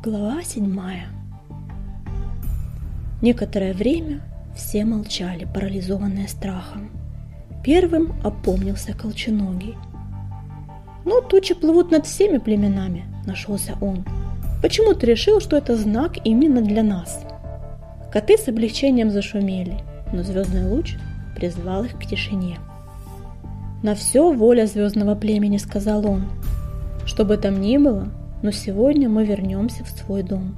Глава седьмая Некоторое время все молчали, парализованные страхом. Первым опомнился Колченогий. «Ну, тучи плывут над всеми племенами», – нашелся он. «Почему ты решил, что это знак именно для нас?» Коты с облегчением зашумели, но звездный луч призвал их к тишине. «На все воля звездного племени», – сказал он. «Что бы там ни было, но сегодня мы вернемся в свой дом.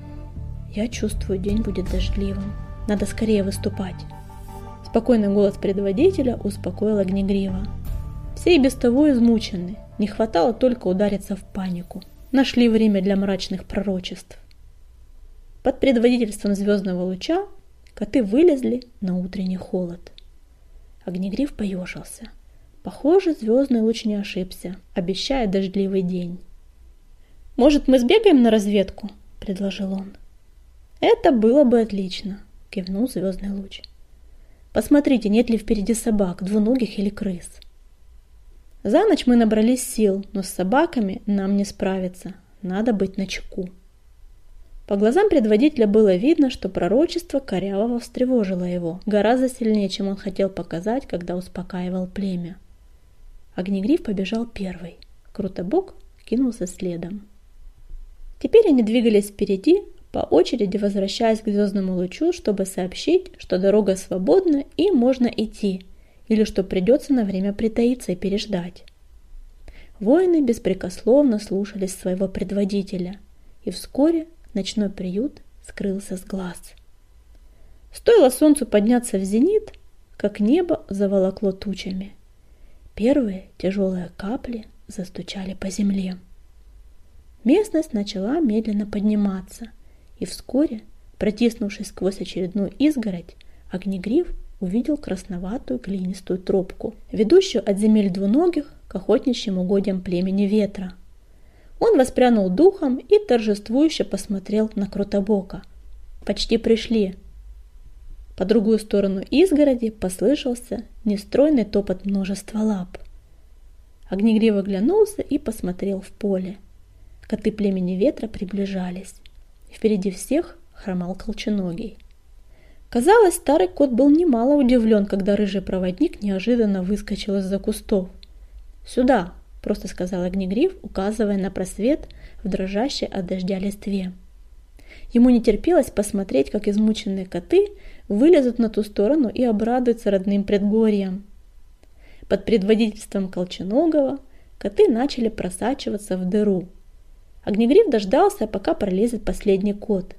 Я чувствую, день будет дождливым. Надо скорее выступать. Спокойный голос предводителя успокоил Огнегрива. Все и без того измучены. Не хватало только удариться в панику. Нашли время для мрачных пророчеств. Под предводительством звездного луча коты вылезли на утренний холод. Огнегрив поежился. Похоже, звездный луч не ошибся, обещая дождливый день. «Может, мы сбегаем на разведку?» – предложил он. «Это было бы отлично», – кивнул звездный луч. «Посмотрите, нет ли впереди собак, двуногих или крыс». За ночь мы набрались сил, но с собаками нам не справиться. Надо быть начеку. По глазам предводителя было видно, что пророчество корявого встревожило его, гораздо сильнее, чем он хотел показать, когда успокаивал племя. Огнегриф побежал первый. Крутобок кинулся следом. Теперь они двигались впереди, по очереди возвращаясь к звездному лучу, чтобы сообщить, что дорога свободна и можно идти, или что придется на время притаиться и переждать. Воины беспрекословно слушались своего предводителя, и вскоре ночной приют скрылся с глаз. Стоило солнцу подняться в зенит, как небо заволокло тучами. Первые тяжелые капли застучали по земле. Местность начала медленно подниматься, и вскоре, протиснувшись сквозь очередную изгородь, Огнегриф увидел красноватую глинистую тропку, ведущую от земель двуногих к охотничьим угодьям племени ветра. Он воспрянул духом и торжествующе посмотрел на Крутобока. «Почти пришли!» По другую сторону изгороди послышался нестройный топот множества лап. Огнегрив оглянулся и посмотрел в поле – Коты племени ветра приближались. Впереди всех хромал колченогий. Казалось, старый кот был немало удивлен, когда рыжий проводник неожиданно выскочил из-за кустов. «Сюда!» – просто сказал огнегриф, указывая на просвет в дрожащей от дождя листве. Ему не терпелось посмотреть, как измученные коты вылезут на ту сторону и обрадуются родным предгорьям. Под предводительством Колченогова коты начали просачиваться в дыру – Огнегриф дождался, пока пролезет последний кот.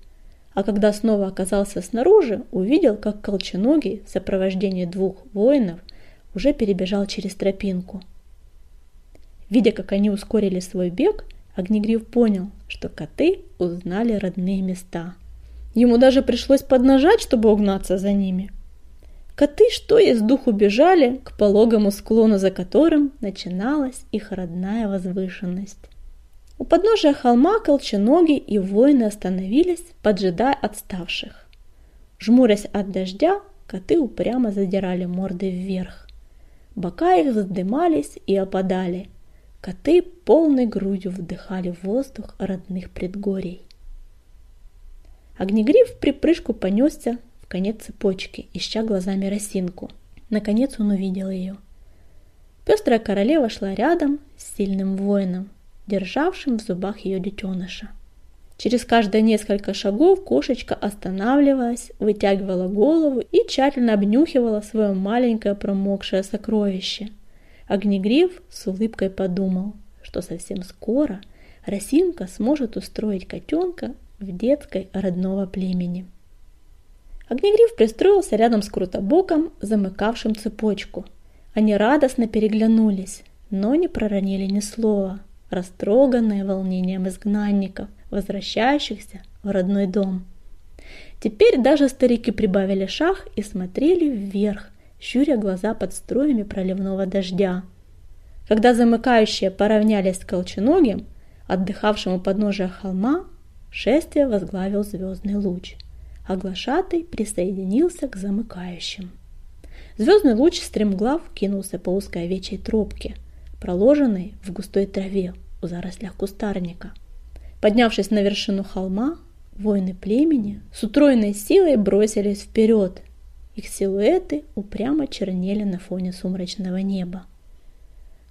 А когда снова оказался снаружи, увидел, как Колченогий в сопровождении двух воинов уже перебежал через тропинку. Видя, как они ускорили свой бег, Огнегриф понял, что коты узнали родные места. Ему даже пришлось поднажать, чтобы угнаться за ними. Коты, что есть духу, бежали к пологому склону, за которым начиналась их родная возвышенность. У подножия холма колченоги и воины остановились, поджидая отставших. Жмурясь от дождя, коты упрямо задирали морды вверх. Бока их вздымались и опадали. Коты полной грудью вдыхали воздух родных предгорий. Огнегриф в припрыжку понесся в конец цепочки, ища глазами росинку. Наконец он увидел ее. Пестрая королева шла рядом с сильным воином, державшим в зубах ее детеныша. Через каждые несколько шагов кошечка останавливалась, вытягивала голову и тщательно обнюхивала свое маленькое промокшее сокровище. Огнегриф с улыбкой подумал, что совсем скоро Росинка сможет устроить котенка в детской родного племени. Огнегриф пристроился рядом с Крутобоком, замыкавшим цепочку. Они радостно переглянулись, но не проронили ни слова – растроганные волнением изгнанников, возвращающихся в родной дом. Теперь даже старики прибавили шаг и смотрели вверх, щуря глаза под струями проливного дождя. Когда замыкающие поравнялись с Колченогим, отдыхавшему подножия холма, шествие возглавил звездный луч, а глашатый присоединился к замыкающим. Звездный луч стремглав кинулся по узкой овечьей тропке – проложенной в густой траве у зарослях кустарника. Поднявшись на вершину холма, воины племени с утроенной силой бросились вперед. Их силуэты упрямо чернели на фоне сумрачного неба.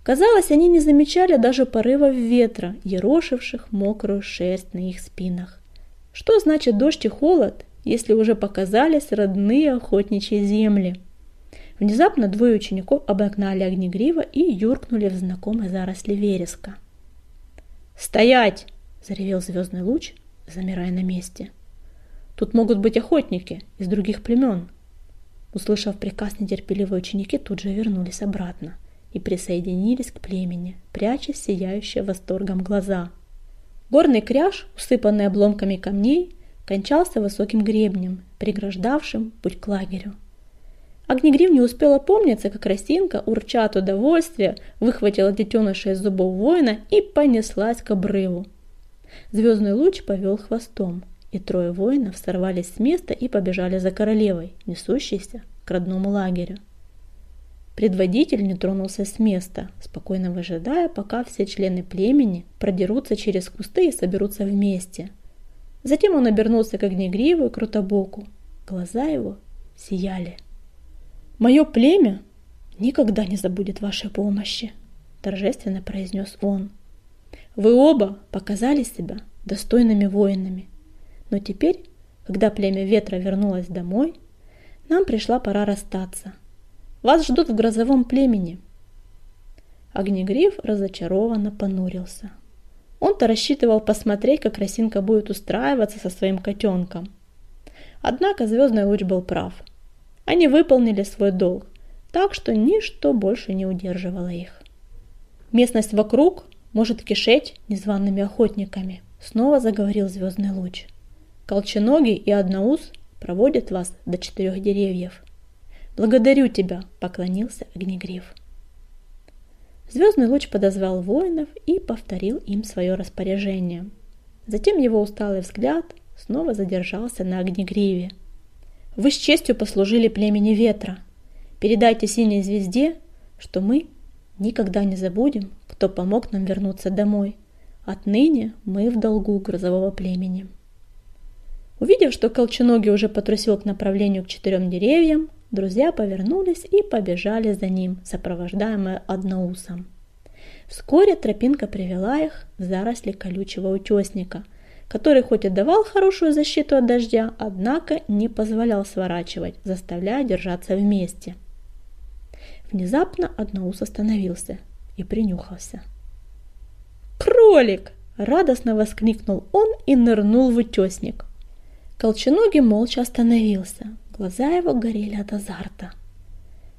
Казалось, они не замечали даже порывов ветра, ерошивших мокрую шерсть на их спинах. Что значит дождь и холод, если уже показались родные охотничьи земли? Внезапно двое учеников обогнали огнегрива и юркнули в знакомой заросли вереска. «Стоять!» – заревел звездный луч, замирая на месте. «Тут могут быть охотники из других племен». Услышав приказ, нетерпеливые ученики тут же вернулись обратно и присоединились к племени, пряча сияющие восторгом глаза. Горный кряж, усыпанный обломками камней, кончался высоким гребнем, преграждавшим путь к лагерю. Огнегрив не успела помниться, как росинка, урча от удовольствия, выхватила детеныша из зубов воина и понеслась к обрыву. Звездный луч повел хвостом, и трое воинов сорвались с места и побежали за королевой, несущейся к родному лагерю. Предводитель не тронулся с места, спокойно выжидая, пока все члены племени продерутся через кусты и соберутся вместе. Затем он обернулся к огнегриву и крутобоку. Глаза его сияли. «Мое племя никогда не забудет вашей помощи», – торжественно произнес он. «Вы оба показали себя достойными воинами. Но теперь, когда племя ветра вернулось домой, нам пришла пора расстаться. Вас ждут в грозовом племени». Огнегриф разочарованно понурился. Он-то рассчитывал посмотреть, как Росинка будет устраиваться со своим котенком. Однако звездный луч был прав – они выполнили свой долг, так что ничто больше не удерживало их. Местность вокруг может кишеть незваными охотниками, снова заговорил звездный луч. Колченогий и Одноус проводят вас до четырех деревьев. Благодарю тебя, поклонился Огнегриф. Звездный луч подозвал воинов и повторил им свое распоряжение. Затем его усталый взгляд снова задержался на Огнегриве – вы с честью послужили племени ветра. Передайте синей звезде, что мы никогда не забудем, кто помог нам вернуться домой. Отныне мы в долгу грозового племени. Увидев, что Колченогий уже потрусил к направлению к четырем деревьям, друзья повернулись и побежали за ним, сопровождаемые одноусом. Вскоре тропинка привела их в заросли колючего утесника – который хоть и давал хорошую защиту от дождя, однако не позволял сворачивать, заставляя держаться вместе. Внезапно Одноус остановился и принюхался. «Кролик!» – радостно воскликнул он и нырнул в утесник. Колченогий молча остановился, глаза его горели от азарта.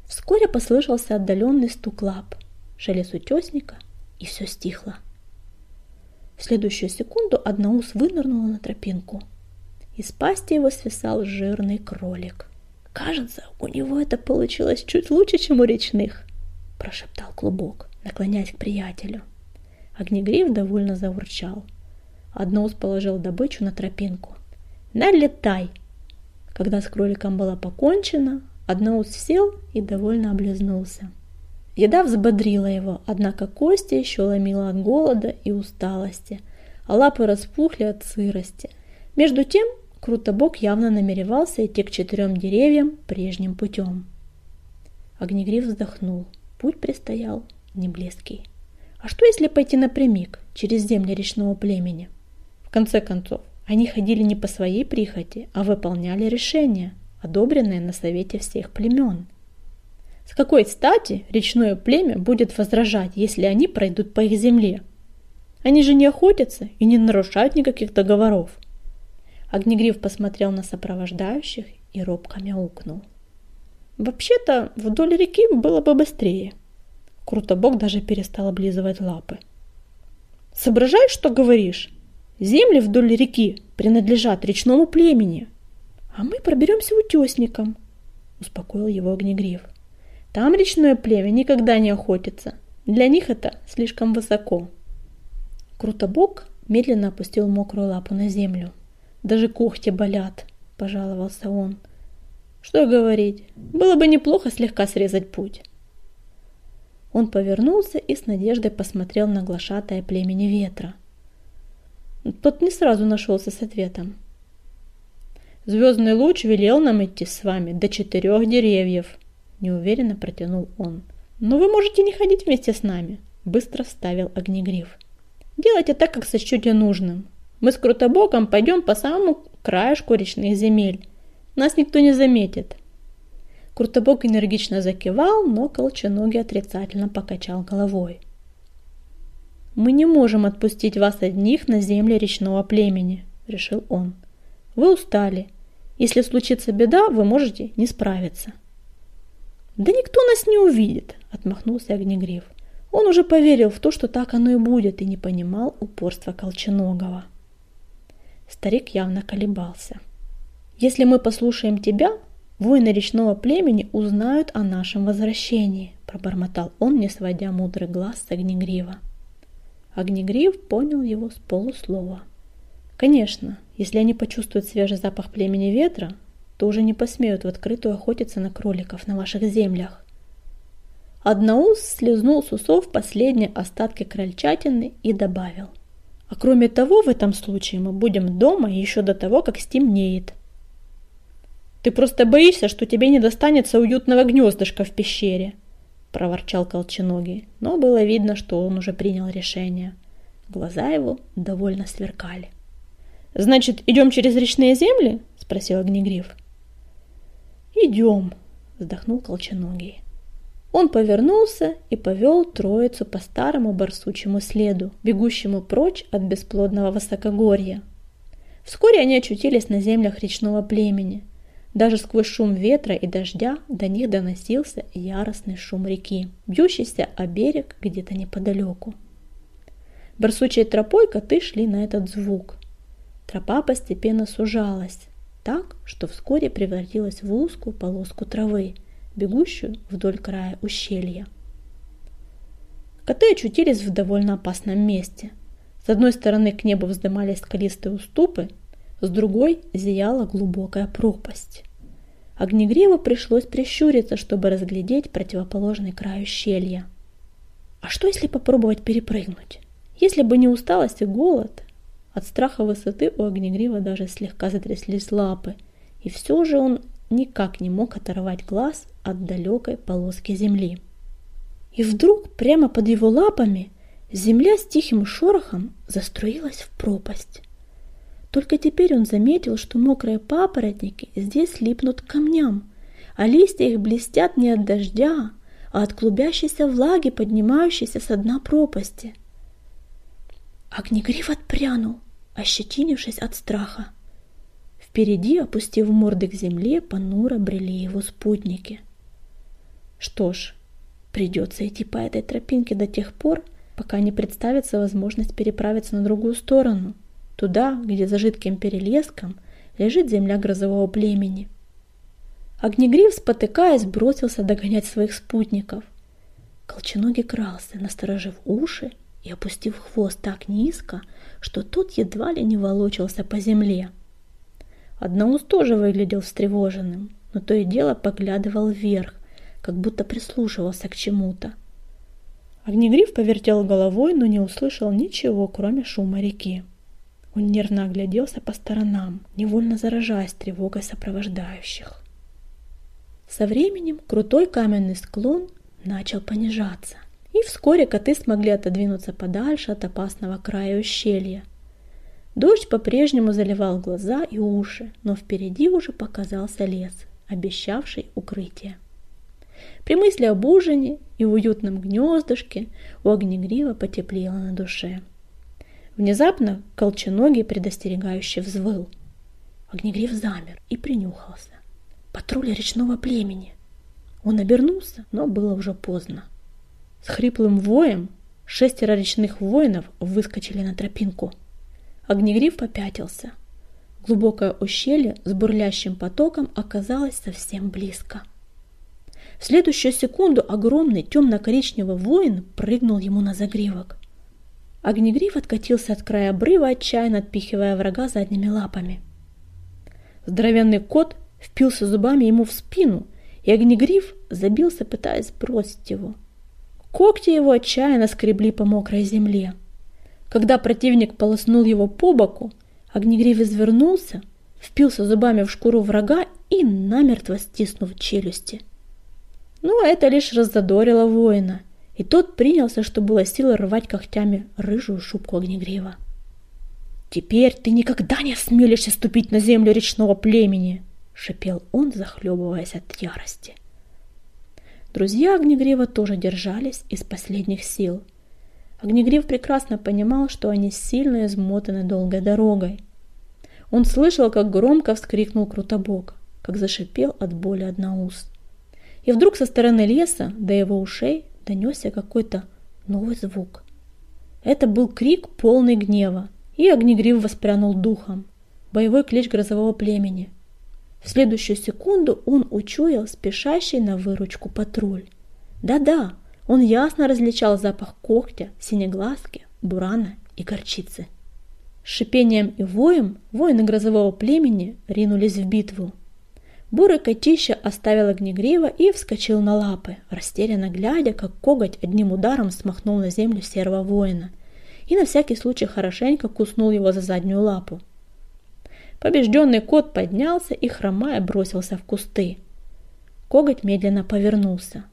Вскоре послышался отдаленный стук лап, шелест утесника, и все стихло. В следующую секунду Одноус вынырнула на тропинку. Из пасти его свисал жирный кролик. «Кажется, у него это получилось чуть лучше, чем у речных», – прошептал клубок, наклоняясь к приятелю. Огнегриф довольно заурчал. Одноус положил добычу на тропинку. «Налетай!» Когда с кроликом было покончено, Одноус сел и довольно облизнулся. Еда взбодрила его, однако кости еще ломила от голода и усталости, а лапы распухли от сырости. Между тем, Крутобок явно намеревался идти к четырем деревьям прежним путем. Огнегриф вздохнул. Путь предстоял не близкий. А что если пойти напрямик, через земли речного племени? В конце концов, они ходили не по своей прихоти, а выполняли решения, одобренные на совете всех племен – с какой стати речное племя будет возражать, если они пройдут по их земле? Они же не охотятся и не нарушают никаких договоров. Огнегриф посмотрел на сопровождающих и робко мяукнул. Вообще-то вдоль реки было бы быстрее. Крутобок даже перестал облизывать лапы. Соображаешь, что говоришь? Земли вдоль реки принадлежат речному племени. А мы проберемся утесником, успокоил его Огнегриф. Там речное племя никогда не охотится. Для них это слишком высоко. Крутобок медленно опустил мокрую лапу на землю. Даже когти болят, пожаловался он. Что говорить, было бы неплохо слегка срезать путь. Он повернулся и с надеждой посмотрел на глашатое племени ветра. Тот не сразу нашелся с ответом. «Звездный луч велел нам идти с вами до четырех деревьев», – неуверенно протянул он. «Но вы можете не ходить вместе с нами», – быстро вставил Огнегриф. «Делайте так, как сочтете нужным. Мы с Крутобоком пойдем по самому краешку речных земель. Нас никто не заметит». Крутобок энергично закивал, но Колченогий отрицательно покачал головой. «Мы не можем отпустить вас одних на земли речного племени», – решил он. «Вы устали. Если случится беда, вы можете не справиться». «Да никто нас не увидит», – отмахнулся Огнегриф. Он уже поверил в то, что так оно и будет, и не понимал упорства Колченогова. Старик явно колебался. «Если мы послушаем тебя, воины речного племени узнают о нашем возвращении», – пробормотал он, не сводя мудрый глаз с Огнегрива. Огнегрив понял его с полуслова. Конечно, если они почувствуют свежий запах племени ветра, то уже не посмеют в открытую охотиться на кроликов на ваших землях. Одноус слезнул с усов последние остатки крольчатины и добавил. А кроме того, в этом случае мы будем дома еще до того, как стемнеет. Ты просто боишься, что тебе не достанется уютного гнездышка в пещере, – проворчал Колченогий, но было видно, что он уже принял решение. Глаза его довольно сверкали. «Значит, идем через речные земли?» – спросил Огнегриф. «Идем», – вздохнул Колченогий. Он повернулся и повел троицу по старому барсучьему следу, бегущему прочь от бесплодного высокогорья. Вскоре они очутились на землях речного племени – даже сквозь шум ветра и дождя до них доносился яростный шум реки, бьющийся о берег где-то неподалеку. Барсучей тропой коты шли на этот звук. Тропа постепенно сужалась, так, что вскоре превратилась в узкую полоску травы, бегущую вдоль края ущелья. Коты очутились в довольно опасном месте. С одной стороны к небу вздымались скалистые уступы, с другой зияла глубокая пропасть. Огнегриву пришлось прищуриться, чтобы разглядеть противоположный край ущелья. А что если попробовать перепрыгнуть? Если бы не усталость и голод, от страха высоты у Огнегрива даже слегка затряслись лапы, и все же он никак не мог оторвать глаз от далекой полоски земли. И вдруг прямо под его лапами земля с тихим шорохом заструилась в пропасть. Только теперь он заметил, что мокрые папоротники здесь липнут к камням, а листья их блестят не от дождя, а от клубящейся влаги, поднимающейся со дна пропасти. Огнегриф отпрянул, ощетинившись от страха. Впереди, опустив морды к земле, понуро брели его спутники. Что ж, придется идти по этой тропинке до тех пор, пока не представится возможность переправиться на другую сторону – туда, где за жидким перелеском лежит земля грозового племени. Огнегриф, спотыкаясь, бросился догонять своих спутников. Колченогий крался, насторожив уши и опустив хвост так низко, что тот едва ли не волочился по земле. Одноус тоже выглядел встревоженным, но то и дело поглядывал вверх, как будто прислушивался к чему-то. Огнегриф повертел головой, но не услышал ничего, кроме шума реки. Он нервно огляделся по сторонам, невольно заражаясь тревогой сопровождающих. Со временем крутой каменный склон начал понижаться, и вскоре коты смогли отодвинуться подальше от опасного края ущелья. Дождь по-прежнему заливал глаза и уши, но впереди уже показался лес, обещавший укрытие. При мысли об ужине и уютном гнездышке у огнегрива потеплело на душе – Внезапно колченогий предостерегающе взвыл. Огнегриф замер и принюхался. Патруль речного племени. Он обернулся, но было уже поздно. С хриплым воем шестеро речных воинов выскочили на тропинку. Огнегриф попятился. Глубокое ущелье с бурлящим потоком оказалось совсем близко. В следующую секунду огромный темно-коричневый воин прыгнул ему на загривок. Огнегриф откатился от края обрыва, отчаянно отпихивая врага задними лапами. Здоровенный кот впился зубами ему в спину, и Огнегриф забился, пытаясь бросить его. Когти его отчаянно скребли по мокрой земле. Когда противник полоснул его по боку, Огнегрив извернулся, впился зубами в шкуру врага и намертво стиснув челюсти. Но это лишь раззадорило воина, и тот принялся, что было силы, рвать когтями рыжую шубку Огнегрива. «Теперь ты никогда не осмелишься ступить на землю речного племени!» — шипел он, захлебываясь от ярости. Друзья Огнегрива тоже держались из последних сил. Огнегрив прекрасно понимал, что они сильно измотаны долгой дорогой. Он слышал, как громко вскрикнул Крутобок, как зашипел от боли одноуст. И вдруг со стороны леса до его ушей донесся какой-то новый звук. Это был крик полный гнева, и Огнегрив воспрянул духом. Боевой клич грозового племени. В следующую секунду он учуял спешащий на выручку патруль. Да-да, он ясно различал запах когтя, синеглазки, бурана и горчицы. Шипением и воем воины грозового племени ринулись в битву. Бурый котища оставил огнегрива и вскочил на лапы, растерянно глядя, как коготь одним ударом смахнул на землю серого воина и на всякий случай хорошенько куснул его за заднюю лапу. Побежденный кот поднялся и, хромая, бросился в кусты. Коготь медленно повернулся.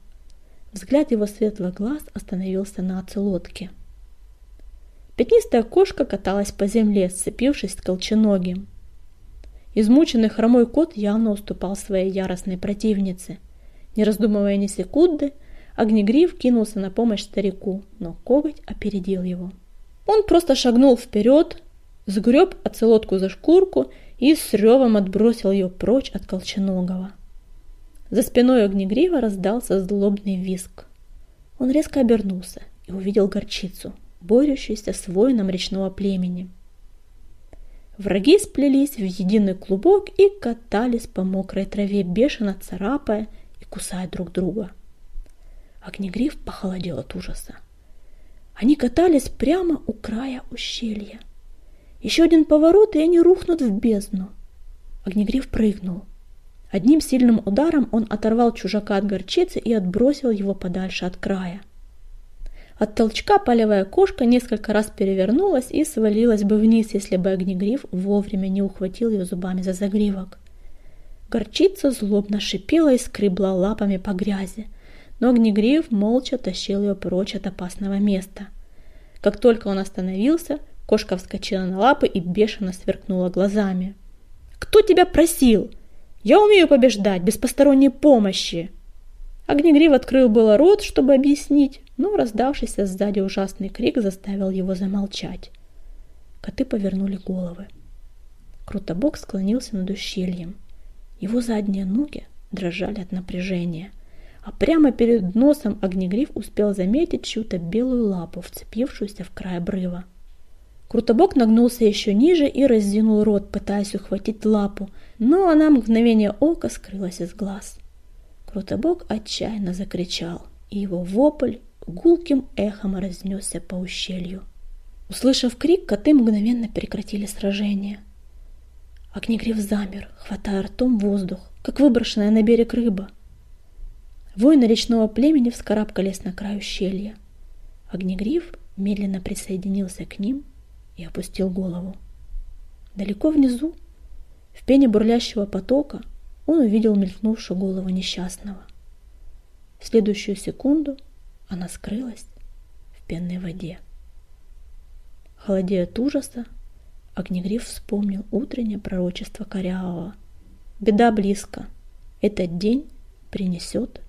Взгляд его светлых глаз остановился на оцелотке. Пятнистая кошка каталась по земле, сцепившись с колченогим. Измученный хромой кот явно уступал своей яростной противнице. Не раздумывая ни секунды, Огнегрив кинулся на помощь старику, но коготь опередил его. Он просто шагнул вперед, сгреб оцелотку за шкурку и с ревом отбросил ее прочь от колченогого. За спиной Огнегрива раздался злобный виск. Он резко обернулся и увидел горчицу, борющуюся с воином речного племени. Враги сплелись в единый клубок и катались по мокрой траве, бешено царапая и кусая друг друга. Огнегриф похолодел от ужаса. Они катались прямо у края ущелья. Еще один поворот, и они рухнут в бездну. Огнегриф прыгнул. Одним сильным ударом он оторвал чужака от горчицы и отбросил его подальше от края. От толчка полевая кошка несколько раз перевернулась и свалилась бы вниз, если бы огнегриф вовремя не ухватил ее зубами за загривок. Горчица злобно шипела и скребла лапами по грязи, но огнегриф молча тащил ее прочь от опасного места. Как только он остановился, кошка вскочила на лапы и бешено сверкнула глазами. «Кто тебя просил? Я умею побеждать без посторонней помощи!» Огнегрив открыл было рот, чтобы объяснить, но раздавшийся сзади ужасный крик заставил его замолчать. Коты повернули головы. Крутобок склонился над ущельем. Его задние ноги дрожали от напряжения, а прямо перед носом Огнегриф успел заметить чью-то белую лапу, вцепившуюся в край обрыва. Крутобок нагнулся еще ниже и раздвинул рот, пытаясь ухватить лапу, но она мгновение ока скрылась из глаз. Крутобок отчаянно закричал, и его вопль гулким эхом разнесся по ущелью. Услышав крик, коты мгновенно прекратили сражение. Огнегриф замер, хватая ртом воздух, как выброшенная на берег рыба. Воины речного племени вскарабкались на край ущелья. Огнегриф медленно присоединился к ним и опустил голову. Далеко внизу, в пене бурлящего потока, он увидел мелькнувшую голову несчастного. В следующую секунду она скрылась в пенной воде. Холодея от ужаса, Огнегриф вспомнил утреннее пророчество Корявого. Беда близко. Этот день принесет